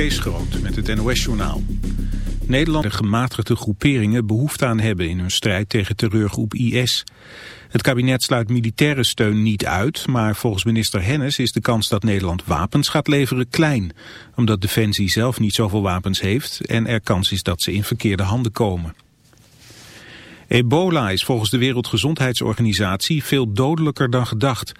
Kees Groot met het NOS-journaal. Nederland de gematigde groeperingen behoefte aan hebben in hun strijd tegen terreurgroep IS. Het kabinet sluit militaire steun niet uit, maar volgens minister Hennis is de kans dat Nederland wapens gaat leveren klein. Omdat Defensie zelf niet zoveel wapens heeft en er kans is dat ze in verkeerde handen komen. Ebola is volgens de Wereldgezondheidsorganisatie veel dodelijker dan gedacht. 70%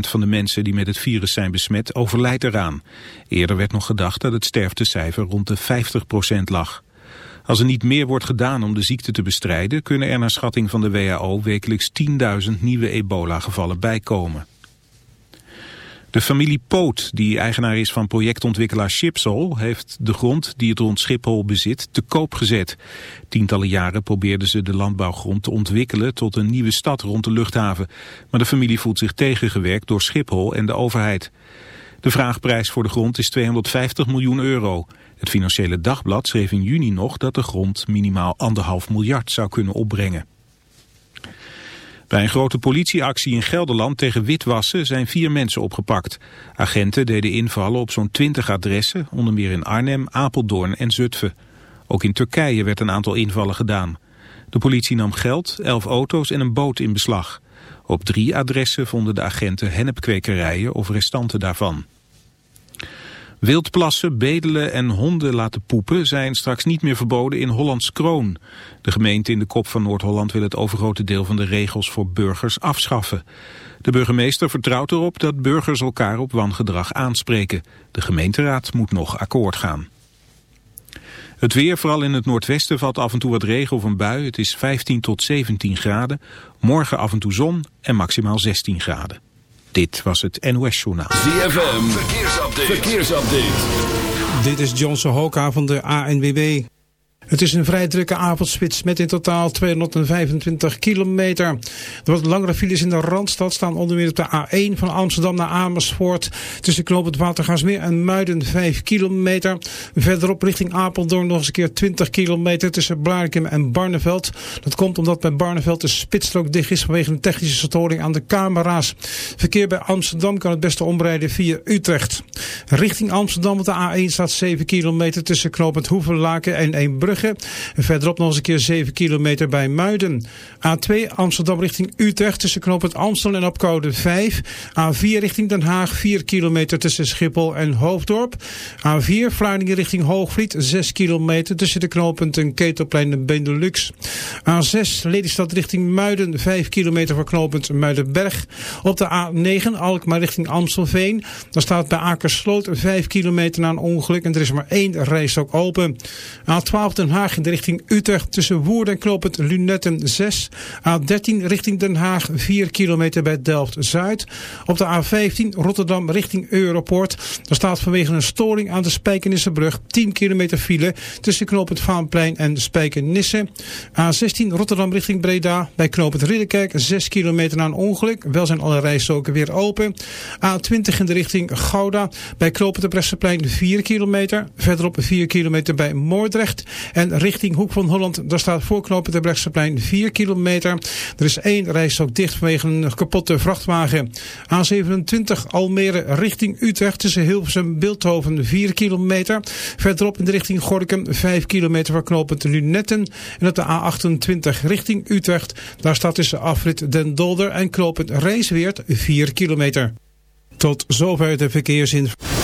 van de mensen die met het virus zijn besmet overlijdt eraan. Eerder werd nog gedacht dat het sterftecijfer rond de 50% lag. Als er niet meer wordt gedaan om de ziekte te bestrijden... kunnen er naar schatting van de WHO wekelijks 10.000 nieuwe ebola-gevallen bijkomen. De familie Poot, die eigenaar is van projectontwikkelaar Schipsol, heeft de grond die het rond Schiphol bezit te koop gezet. Tientallen jaren probeerden ze de landbouwgrond te ontwikkelen tot een nieuwe stad rond de luchthaven. Maar de familie voelt zich tegengewerkt door Schiphol en de overheid. De vraagprijs voor de grond is 250 miljoen euro. Het Financiële Dagblad schreef in juni nog dat de grond minimaal anderhalf miljard zou kunnen opbrengen. Bij een grote politieactie in Gelderland tegen witwassen zijn vier mensen opgepakt. Agenten deden invallen op zo'n twintig adressen, onder meer in Arnhem, Apeldoorn en Zutphen. Ook in Turkije werd een aantal invallen gedaan. De politie nam geld, elf auto's en een boot in beslag. Op drie adressen vonden de agenten hennepkwekerijen of restanten daarvan. Wildplassen, bedelen en honden laten poepen zijn straks niet meer verboden in Hollands Kroon. De gemeente in de kop van Noord-Holland wil het overgrote deel van de regels voor burgers afschaffen. De burgemeester vertrouwt erop dat burgers elkaar op wangedrag aanspreken. De gemeenteraad moet nog akkoord gaan. Het weer, vooral in het noordwesten, valt af en toe wat regen of een bui. Het is 15 tot 17 graden. Morgen af en toe zon en maximaal 16 graden. Dit was het NOS Journaal. ZFM, verkeersupdate. verkeersupdate. Dit is Johnson Hoka van de ANWB. Het is een vrij drukke avondspits met in totaal 225 kilometer. De wat langere files in de Randstad staan onder meer op de A1 van Amsterdam naar Amersfoort. Tussen Knoop het Watergaasmeer en Muiden 5 kilometer. Verderop richting Apeldoorn nog eens een keer 20 kilometer tussen Blarikum en Barneveld. Dat komt omdat bij Barneveld de spitsstrook dicht is vanwege een technische storing aan de camera's. Verkeer bij Amsterdam kan het beste omrijden via Utrecht. Richting Amsterdam op de A1 staat 7 kilometer tussen Knoop het Hoevenlaken en Verderop nog eens een keer 7 kilometer bij Muiden. A2 Amsterdam richting Utrecht tussen knooppunt Amstel en Opkoude 5. A4 richting Den Haag 4 kilometer tussen Schiphol en Hoofddorp. A4 Vlaardingen richting Hoogvliet 6 kilometer tussen de knooppunten Ketelplein en Benelux. A6 Lelystad richting Muiden 5 kilometer voor knooppunt Muidenberg. Op de A9 Alkmaar richting Amstelveen. Dan staat bij Akersloot 5 kilometer na een ongeluk en er is maar één rijstok open. A12 Den Haag in de richting Utrecht tussen Woerden en Knoopend Lunetten 6. A13 richting Den Haag 4 kilometer bij Delft-Zuid. Op de A15 Rotterdam richting Europoort. Daar staat vanwege een storing aan de Spijkenissebrug 10 kilometer file tussen Knoopend Vaanplein en Spijkenisse. A16 Rotterdam richting Breda bij Knoopend Ridderkerk 6 kilometer na een ongeluk. Wel zijn alle rijstroken weer open. A20 in de richting Gouda bij Knoopend de Bresseplein 4 kilometer. Verderop 4 kilometer bij Moordrecht. En richting Hoek van Holland, daar staat voorknopen de Brechtseplein 4 kilometer. Er is één rijstok dicht vanwege een kapotte vrachtwagen. A27 Almere richting Utrecht tussen Hilversum en Beeldhoven 4 kilometer. Verderop in de richting Gorkum 5 kilometer voor knooppunt Lunetten. En op de A28 richting Utrecht, daar staat tussen afrit Den Dolder en knooppunt Rijsweert 4 kilometer. Tot zover de verkeersinformatie.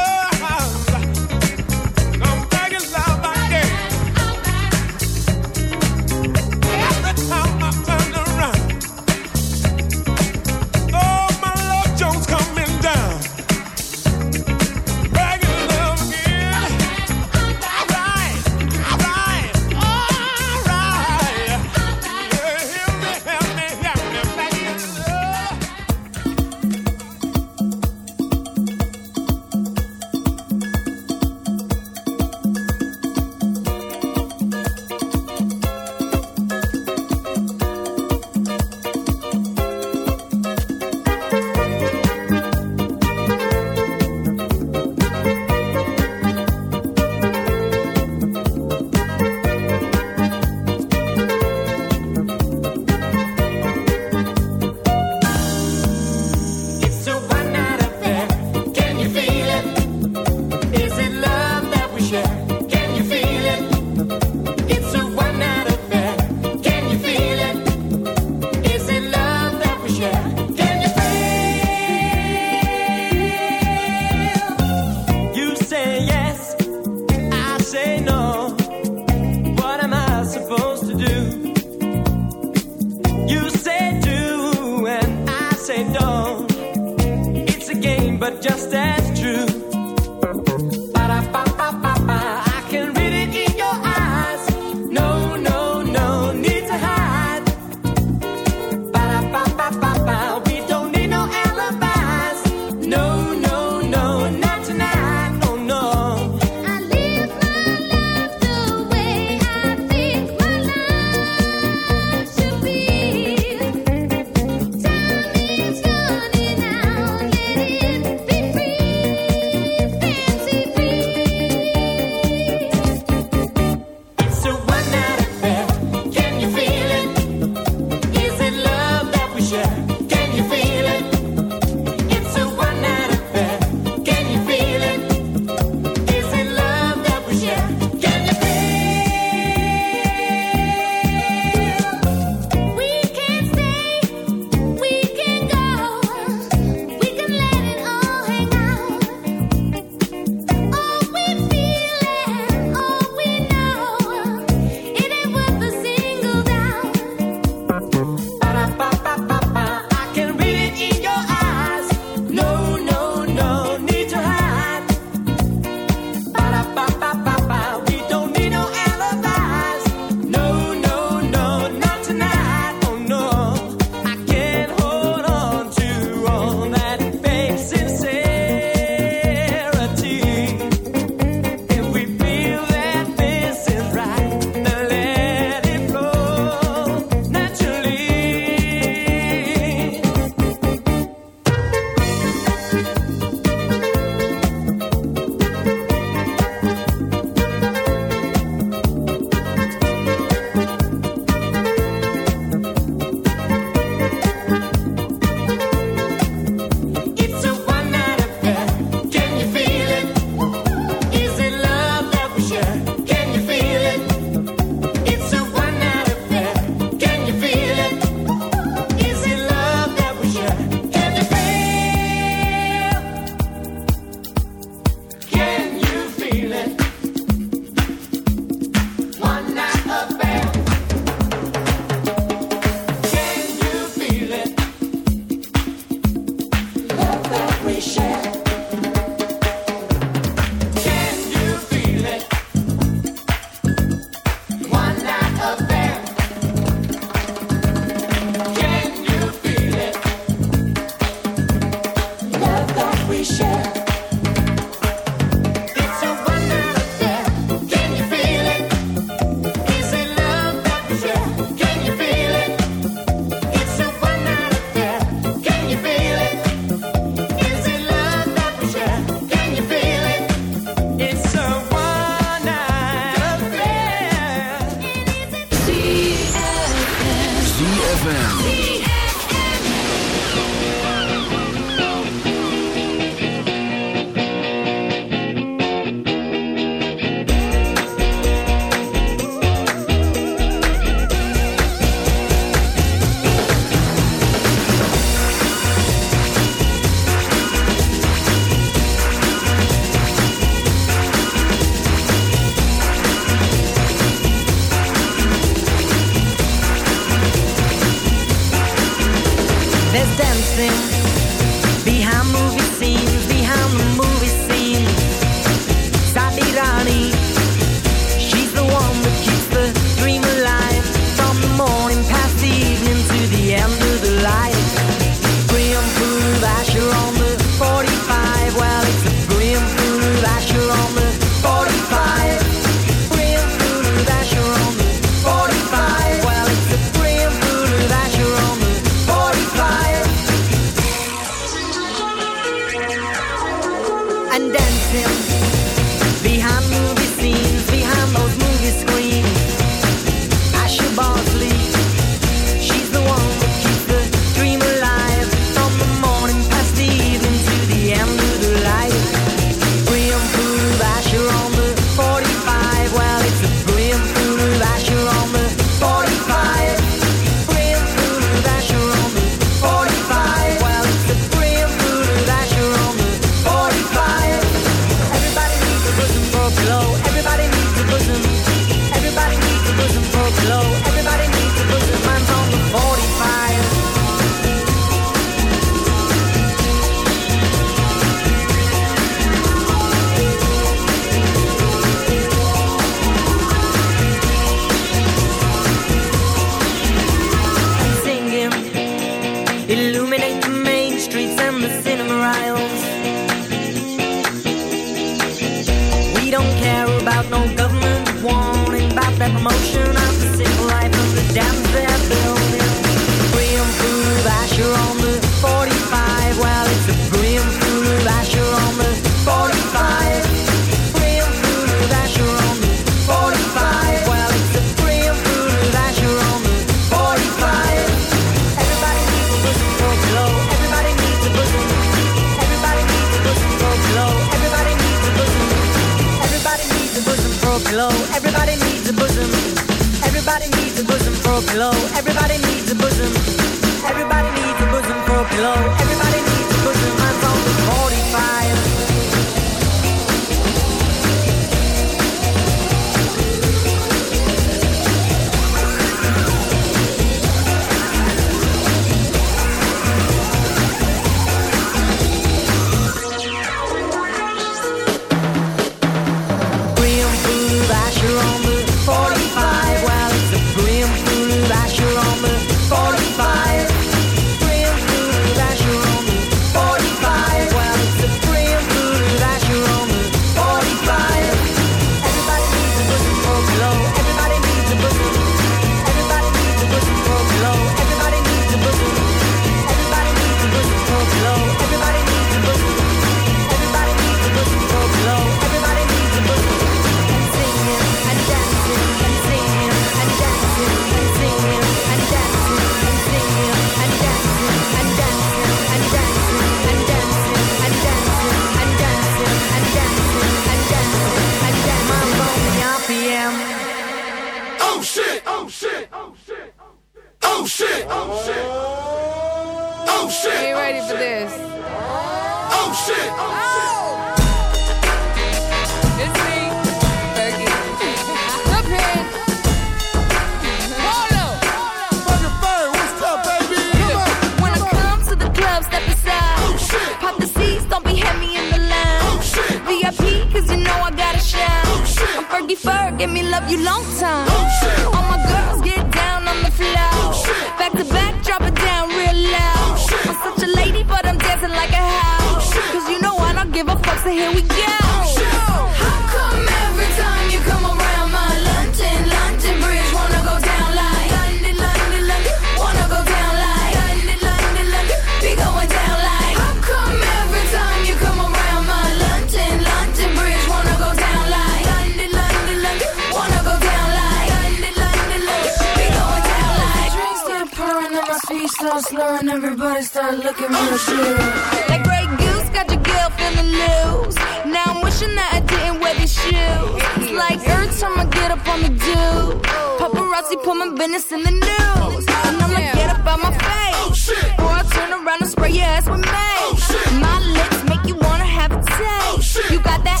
the shoes. Like every time I get up on the do, paparazzi put my business in the news. And I'ma get up on my face, or I turn around and spray your ass with mace. My lips make you wanna have a taste. You got that?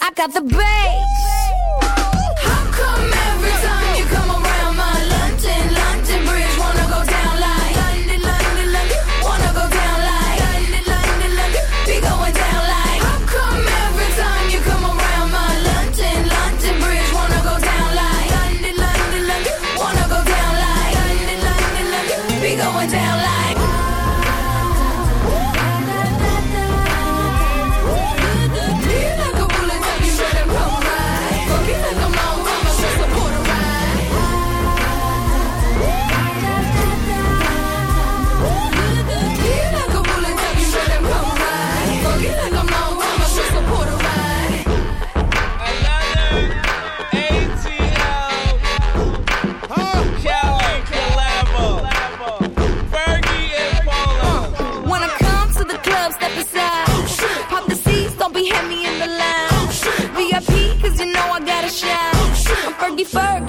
I got the bass.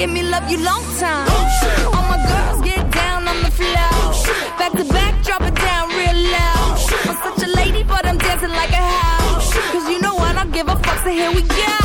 Made me love you long time. Oh, All my girls get down on the floor. Oh, back to back, drop it down real loud. Oh, I'm such a lady, but I'm dancing like a house. Cause you know I don't give a fuck, so here we go.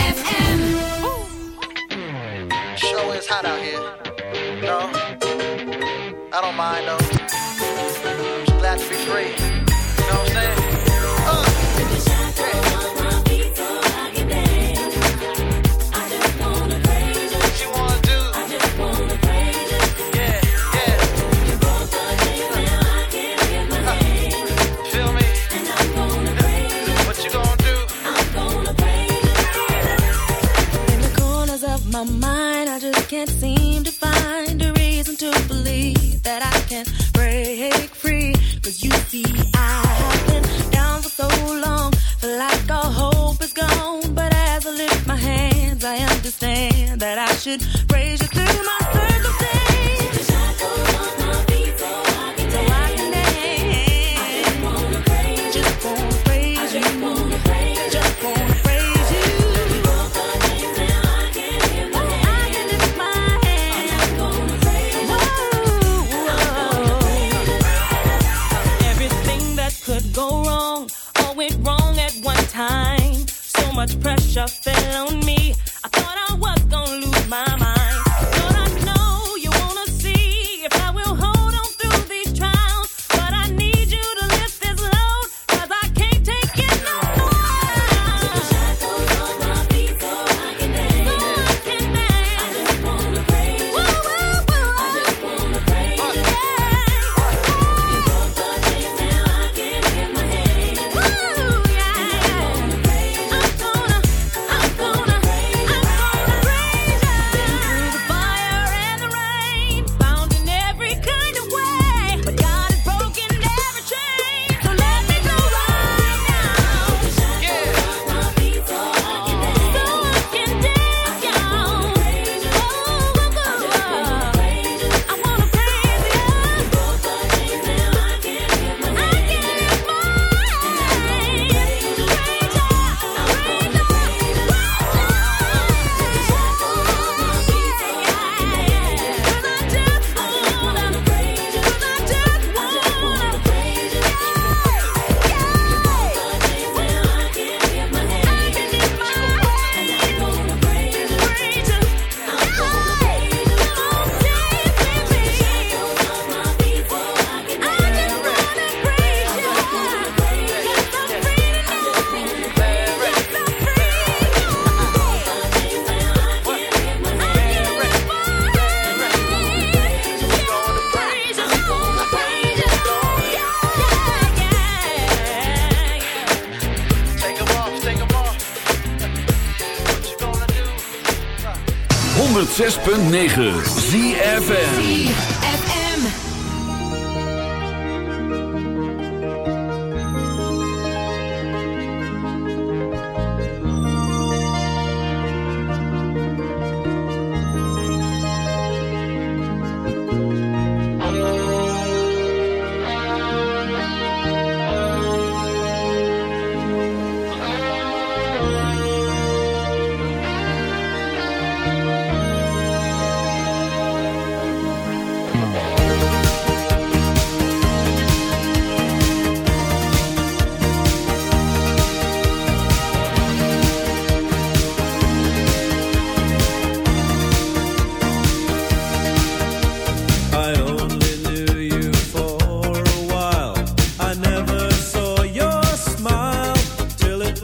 106.9 ZFM.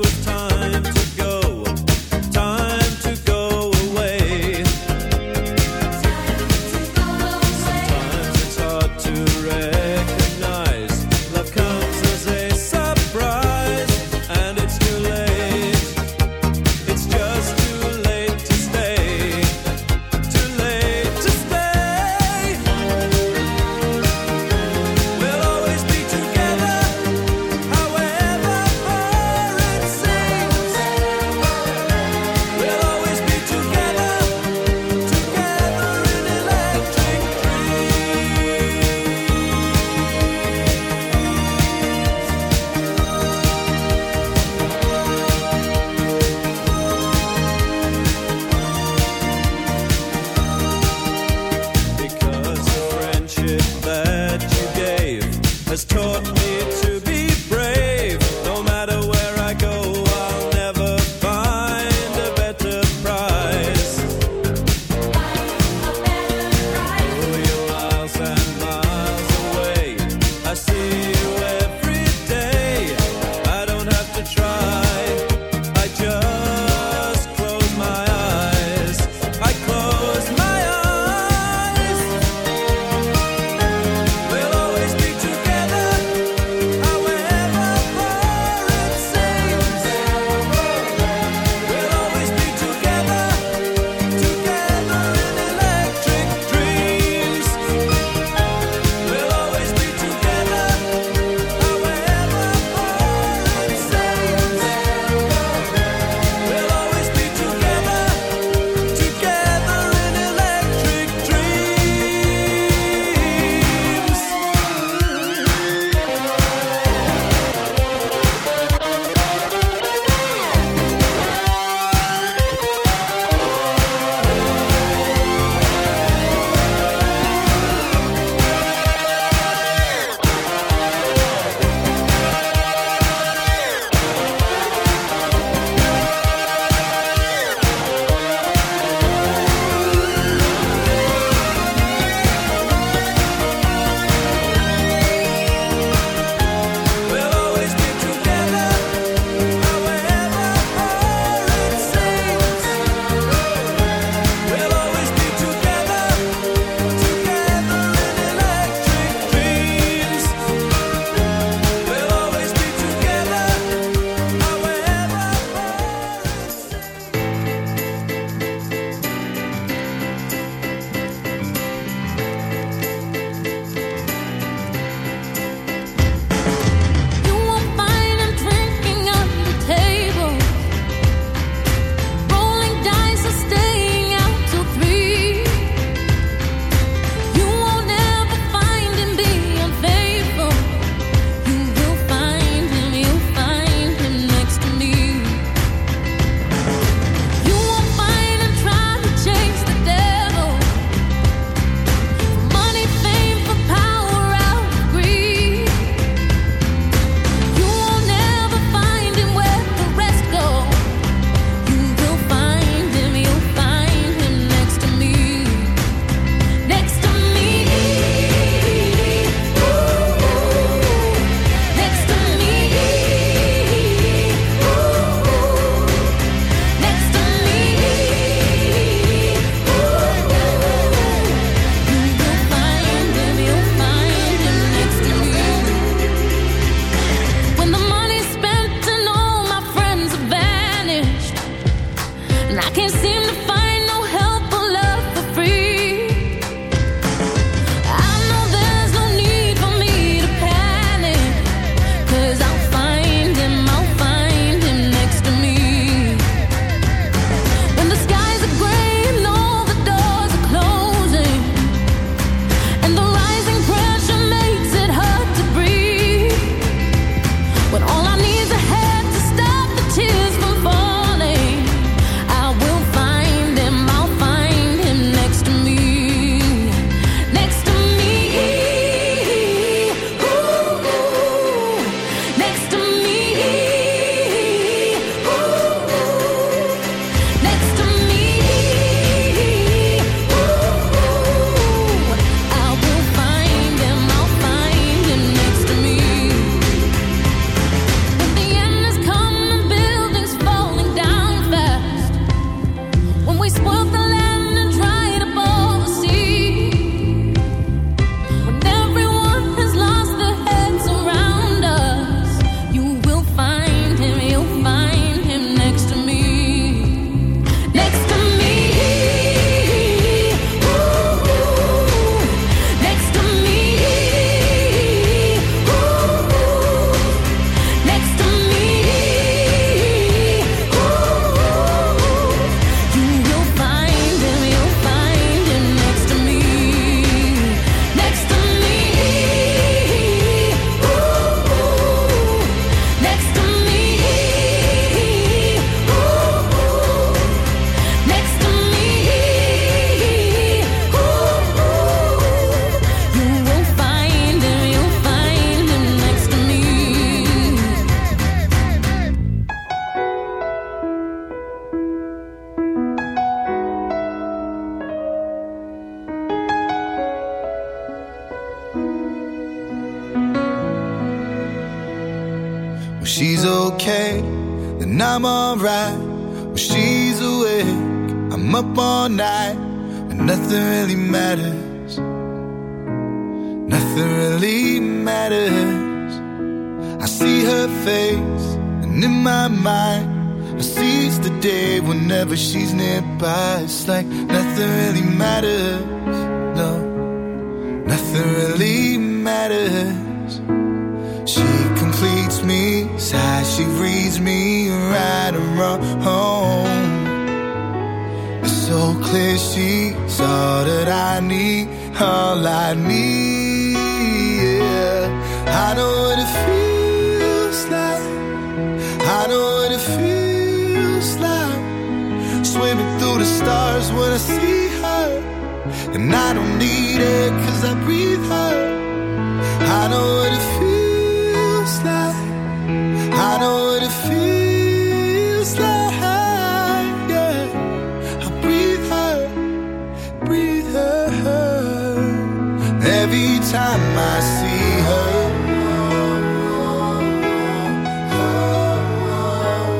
time.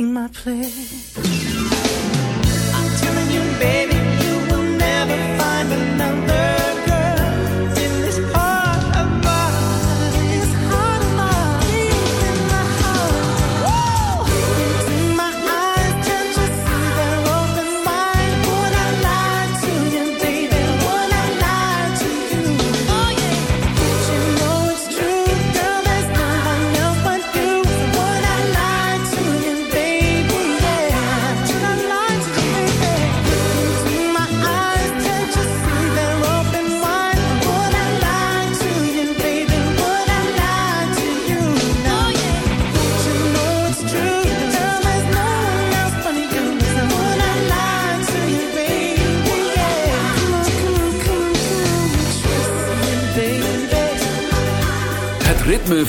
Kind of